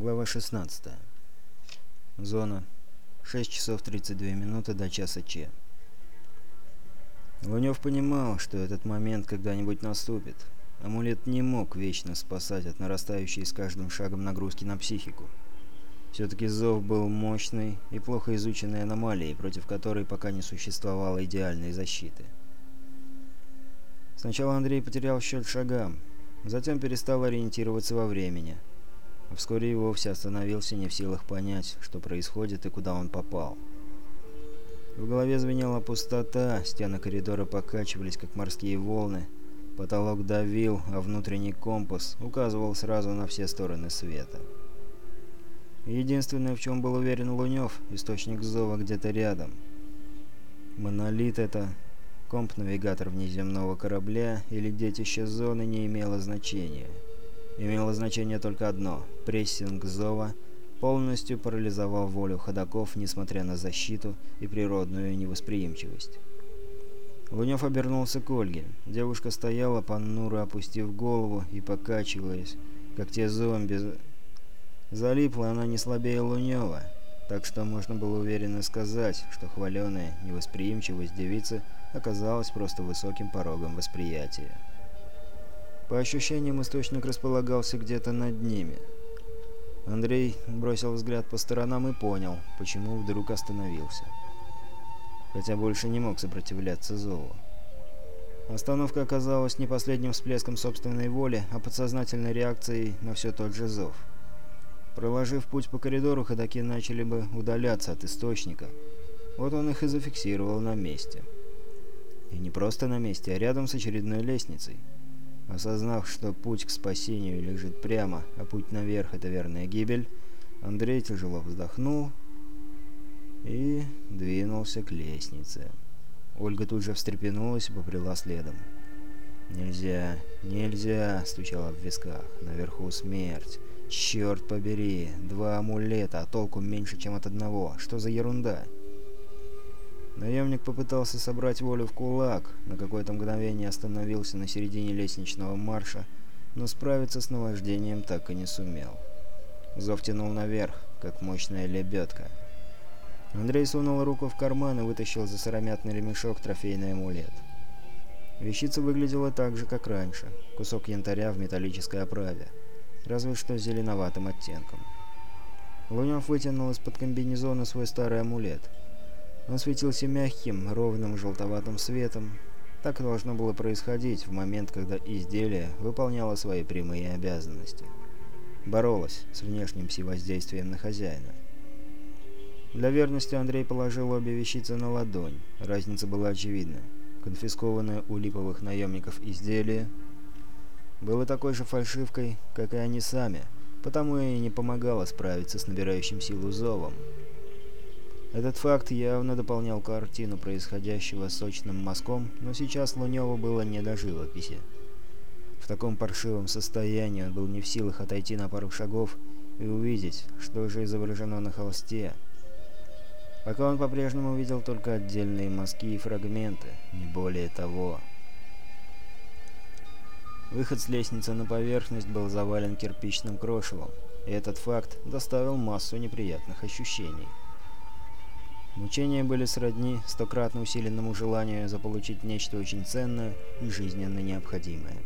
Глава 16. Зона. 6 часов 32 минуты до часа Че. Лунёв понимал, что этот момент когда-нибудь наступит. Амулет не мог вечно спасать от нарастающей с каждым шагом нагрузки на психику. Все-таки зов был мощной и плохо изученной аномалией, против которой пока не существовало идеальной защиты. Сначала Андрей потерял счет шагам, затем перестал ориентироваться во времени – вскоре и вовсе остановился не в силах понять, что происходит и куда он попал. В голове звенела пустота, стены коридора покачивались, как морские волны, потолок давил, а внутренний компас указывал сразу на все стороны света. Единственное, в чем был уверен Лунёв, источник зова где-то рядом. Монолит это, комп-навигатор внеземного корабля или детище зоны не имело значения имело значение только одно – прессинг Зова полностью парализовал волю ходаков, несмотря на защиту и природную невосприимчивость. Лунев обернулся к Ольге. Девушка стояла, понуро опустив голову и покачиваясь, как те зомби. Залипла она не слабее Лунева, так что можно было уверенно сказать, что хваленая невосприимчивость девицы оказалась просто высоким порогом восприятия. По ощущениям, источник располагался где-то над ними. Андрей бросил взгляд по сторонам и понял, почему вдруг остановился. Хотя больше не мог сопротивляться зову. Остановка оказалась не последним всплеском собственной воли, а подсознательной реакцией на все тот же зов. Проложив путь по коридору, ходаки начали бы удаляться от источника. Вот он их и зафиксировал на месте. И не просто на месте, а рядом с очередной лестницей. Осознав, что путь к спасению лежит прямо, а путь наверх — это верная гибель, Андрей тяжело вздохнул и двинулся к лестнице. Ольга тут же встрепенулась и побрела следом. «Нельзя, нельзя!» — стучала в висках. «Наверху смерть! Черт побери! Два амулета, а толку меньше, чем от одного! Что за ерунда?» Наемник попытался собрать волю в кулак, на какое-то мгновение остановился на середине лестничного марша, но справиться с наваждением так и не сумел. Зов тянул наверх, как мощная лебедка. Андрей сунул руку в карман и вытащил за сыромятный ремешок трофейный амулет. Вещица выглядела так же, как раньше. Кусок янтаря в металлической оправе. Разве что зеленоватым оттенком. Лунев вытянул из-под комбинезона свой старый амулет — он светился мягким, ровным желтоватым светом. Так должно было происходить в момент, когда изделие выполняло свои прямые обязанности. Боролось с внешним пси-воздействием на хозяина. Для верности Андрей положил обе вещицы на ладонь. Разница была очевидна. Конфискованное у липовых наемников изделие было такой же фальшивкой, как и они сами, потому и не помогало справиться с набирающим силу зовом. Этот факт явно дополнял картину происходящего сочным мазком, но сейчас Лунёву было не до живописи. В таком паршивом состоянии он был не в силах отойти на пару шагов и увидеть, что же изображено на холсте. Пока он по-прежнему видел только отдельные мазки и фрагменты, не более того. Выход с лестницы на поверхность был завален кирпичным крошевом, и этот факт доставил массу неприятных ощущений. Мучения были сродни стократно усиленному желанию заполучить нечто очень ценное и жизненно необходимое.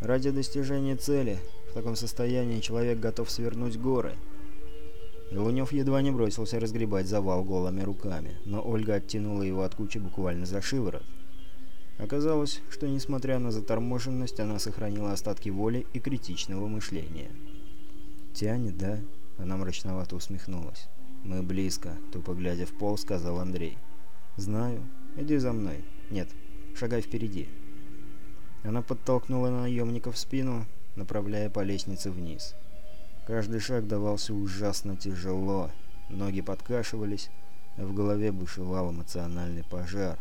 Ради достижения цели в таком состоянии человек готов свернуть горы. И Лунев едва не бросился разгребать завал голыми руками, но Ольга оттянула его от кучи буквально за шиворот. Оказалось, что несмотря на заторможенность, она сохранила остатки воли и критичного мышления. «Тянет, да?» — она мрачновато усмехнулась. «Мы близко», — тупо глядя в пол, сказал Андрей. «Знаю. Иди за мной. Нет, шагай впереди». Она подтолкнула наемника в спину, направляя по лестнице вниз. Каждый шаг давался ужасно тяжело, ноги подкашивались, а в голове бушевал эмоциональный пожар.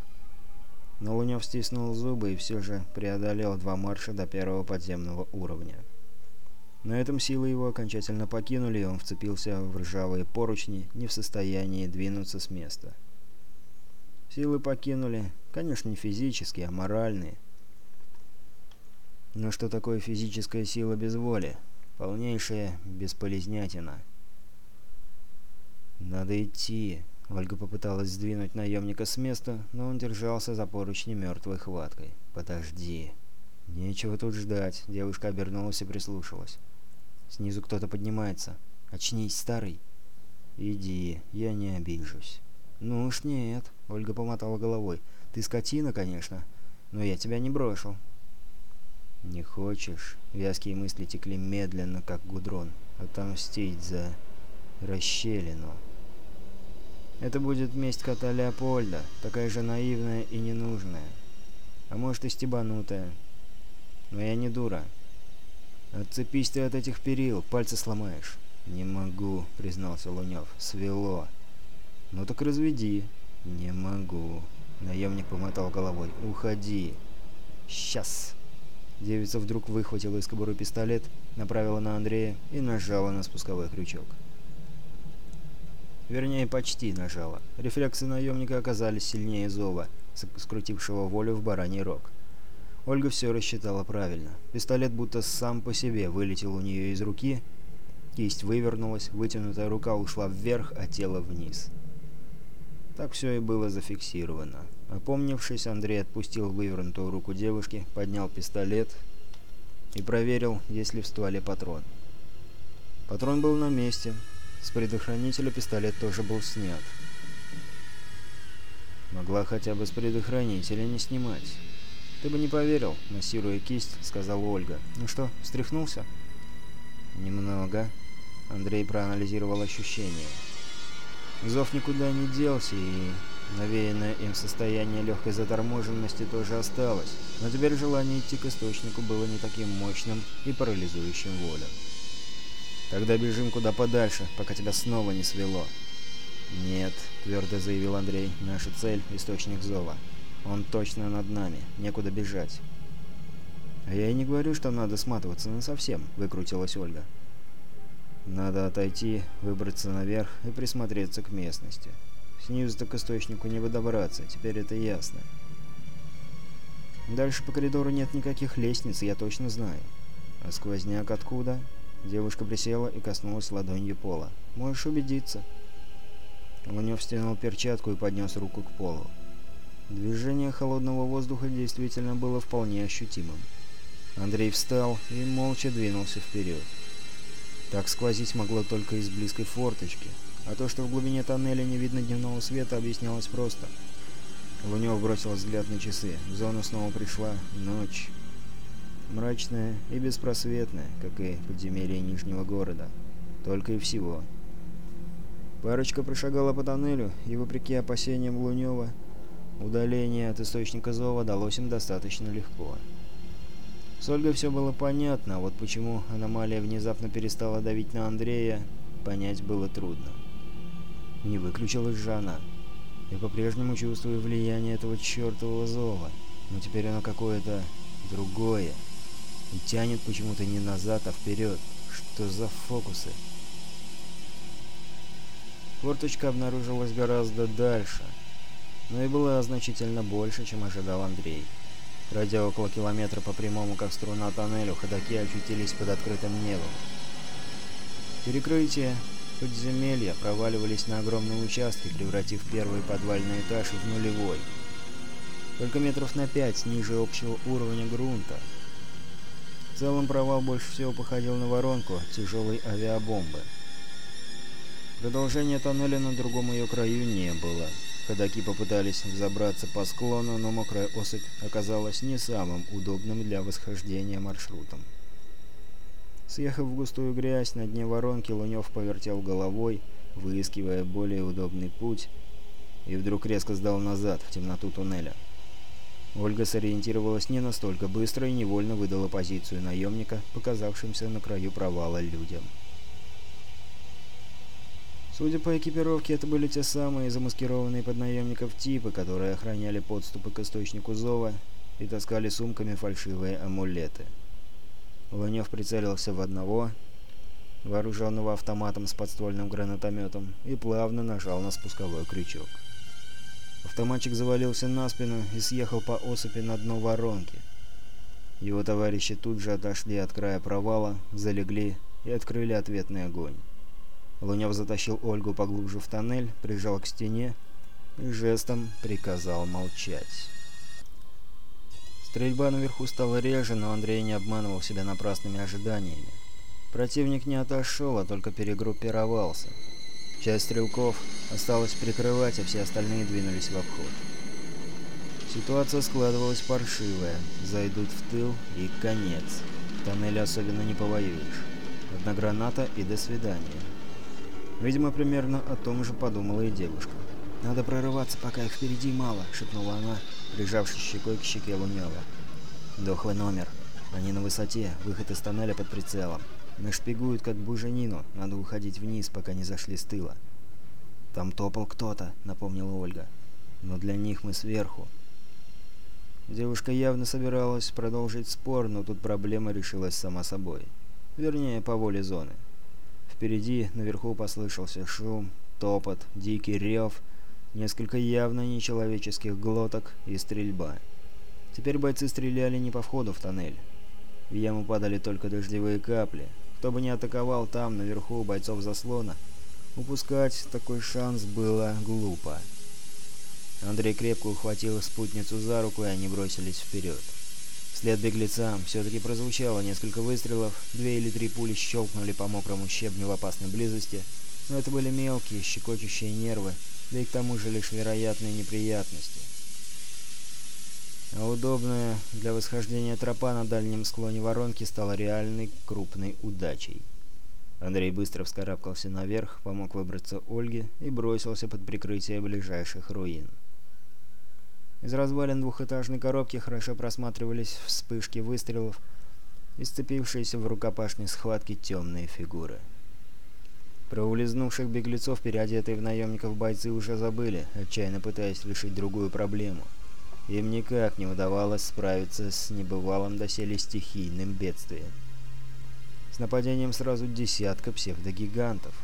Но Лунев стиснул зубы и все же преодолел два марша до первого подземного уровня. На этом силы его окончательно покинули, и он вцепился в ржавые поручни, не в состоянии двинуться с места. Силы покинули, конечно, не физические, а моральные. Но что такое физическая сила без воли? Полнейшая бесполезнятина. «Надо идти!» Ольга попыталась сдвинуть наемника с места, но он держался за поручни мертвой хваткой. «Подожди!» «Нечего тут ждать», — девушка обернулась и прислушалась. «Снизу кто-то поднимается. Очнись, старый!» «Иди, я не обижусь». «Ну уж нет», — Ольга помотала головой. «Ты скотина, конечно, но я тебя не брошу». «Не хочешь?» — вязкие мысли текли медленно, как гудрон. «Отомстить за расщелину». Это будет месть кота Леопольда, такая же наивная и ненужная. А может и стебанутая. Но я не дура. Отцепись ты от этих перил, пальцы сломаешь. «Не могу», — признался Лунев. «Свело». «Ну так разведи». «Не могу». Наемник помотал головой. «Уходи». «Сейчас». Девица вдруг выхватила из кобуры пистолет, направила на Андрея и нажала на спусковой крючок. Вернее, почти нажала. Рефлексы наемника оказались сильнее зова, скрутившего волю в бараний рог. Ольга все рассчитала правильно. Пистолет будто сам по себе вылетел у нее из руки, кисть вывернулась, вытянутая рука ушла вверх, а тело вниз. Так все и было зафиксировано. Опомнившись, Андрей отпустил вывернутую руку девушки, поднял пистолет и проверил, есть ли в стволе патрон. Патрон был на месте, с предохранителя пистолет тоже был снят. Могла хотя бы с предохранителя не снимать. «Ты бы не поверил», — массируя кисть, сказала Ольга. «Ну что, встряхнулся?» «Немного». Андрей проанализировал ощущения. Зов никуда не делся, и навеянное им состояние легкой заторможенности тоже осталось, но теперь желание идти к источнику было не таким мощным и парализующим волю. Тогда бежим куда подальше, пока тебя снова не свело». «Нет», — твердо заявил Андрей, — «наша цель — источник зова. Он точно над нами, некуда бежать». «А я и не говорю, что надо сматываться насовсем», — выкрутилась Ольга. «Надо отойти, выбраться наверх и присмотреться к местности. Снизу-то к источнику не подобраться, теперь это ясно. Дальше по коридору нет никаких лестниц, я точно знаю. А сквозняк откуда?» Девушка присела и коснулась ладонью пола. «Можешь убедиться». Лунев стянул перчатку и поднес руку к полу. Движение холодного воздуха действительно было вполне ощутимым. Андрей встал и молча двинулся вперед. Так сквозить могло только из близкой форточки, а то, что в глубине тоннеля не видно дневного света, объяснялось просто. Лунев бросил взгляд на часы. В зону снова пришла ночь мрачная и беспросветная, как и подземелье Нижнего города. Только и всего. Парочка прошагала по тоннелю, и, вопреки опасениям Лунева, удаление от источника зова далось им достаточно легко. С Ольгой все было понятно, а вот почему аномалия внезапно перестала давить на Андрея, понять было трудно. Не выключилась же она. Я по-прежнему чувствую влияние этого чертового зова, но теперь оно какое-то другое. И тянет почему-то не назад, а вперед. Что за фокусы? Форточка обнаружилась гораздо дальше, но и была значительно больше, чем ожидал Андрей. Пройдя около километра по прямому, как струна тоннелю, ходаки очутились под открытым небом. Перекрытия подземелья проваливались на огромные участки, превратив первый подвальный этаж в нулевой. Только метров на пять ниже общего уровня грунта, в целом провал больше всего походил на воронку тяжелой авиабомбы. Продолжения тоннеля на другом ее краю не было. Ходаки попытались взобраться по склону, но мокрая осыпь оказалась не самым удобным для восхождения маршрутом. Съехав в густую грязь на дне воронки, Лунев повертел головой, выискивая более удобный путь, и вдруг резко сдал назад, в темноту туннеля. Ольга сориентировалась не настолько быстро и невольно выдала позицию наемника, показавшимся на краю провала людям. Судя по экипировке, это были те самые замаскированные под наемников типы, которые охраняли подступы к источнику зова и таскали сумками фальшивые амулеты. Лунев прицелился в одного, вооруженного автоматом с подствольным гранатометом, и плавно нажал на спусковой крючок. Автоматчик завалился на спину и съехал по осыпи на дно воронки. Его товарищи тут же отошли от края провала, залегли и открыли ответный огонь. Лунев затащил Ольгу поглубже в тоннель, прижал к стене и жестом приказал молчать. Стрельба наверху стала реже, но Андрей не обманывал себя напрасными ожиданиями. Противник не отошел, а только перегруппировался. Часть стрелков осталась прикрывать, а все остальные двинулись в обход. Ситуация складывалась паршивая. Зайдут в тыл и конец. В тоннеле особенно не повоюешь. Одна граната и до свидания. Видимо, примерно о том же подумала и девушка. «Надо прорываться, пока их впереди мало», — шепнула она, прижавшись щекой к щеке Лунева. «Дохлый номер. Они на высоте, выход из тоннеля под прицелом. Нашпигуют, как буженину. Надо уходить вниз, пока не зашли с тыла». «Там топал кто-то», — напомнила Ольга. «Но для них мы сверху». Девушка явно собиралась продолжить спор, но тут проблема решилась сама собой. Вернее, по воле зоны. Впереди, наверху послышался шум, топот, дикий рев — несколько явно нечеловеческих глоток и стрельба. Теперь бойцы стреляли не по входу в тоннель. В яму падали только дождевые капли. Кто бы ни атаковал там, наверху, бойцов заслона, упускать такой шанс было глупо. Андрей крепко ухватил спутницу за руку, и они бросились вперед. Вслед беглецам все-таки прозвучало несколько выстрелов, две или три пули щелкнули по мокрому щебню в опасной близости, но это были мелкие, щекочущие нервы, да и к тому же лишь вероятные неприятности. А удобная для восхождения тропа на дальнем склоне воронки стала реальной крупной удачей. Андрей быстро вскарабкался наверх, помог выбраться Ольге и бросился под прикрытие ближайших руин. Из развалин двухэтажной коробки хорошо просматривались вспышки выстрелов и сцепившиеся в рукопашной схватке темные фигуры. Про улизнувших беглецов, переодетые в наемников бойцы, уже забыли, отчаянно пытаясь решить другую проблему. Им никак не удавалось справиться с небывалым доселе стихийным бедствием. С нападением сразу десятка псевдогигантов.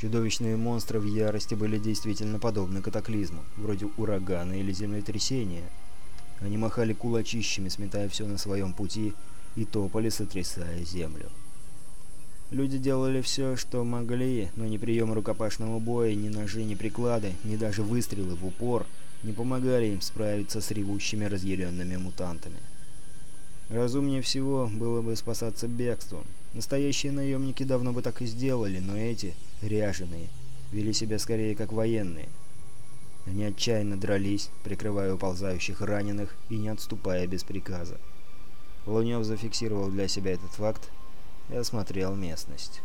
Чудовищные монстры в ярости были действительно подобны катаклизму, вроде урагана или землетрясения. Они махали кулачищами, сметая все на своем пути, и топали, сотрясая землю. Люди делали все, что могли, но ни приемы рукопашного боя, ни ножи, ни приклады, ни даже выстрелы в упор не помогали им справиться с ревущими разъяренными мутантами. Разумнее всего было бы спасаться бегством. Настоящие наемники давно бы так и сделали, но эти, ряженые, вели себя скорее как военные. Они отчаянно дрались, прикрывая уползающих раненых и не отступая без приказа. Лунев зафиксировал для себя этот факт и осмотрел местность.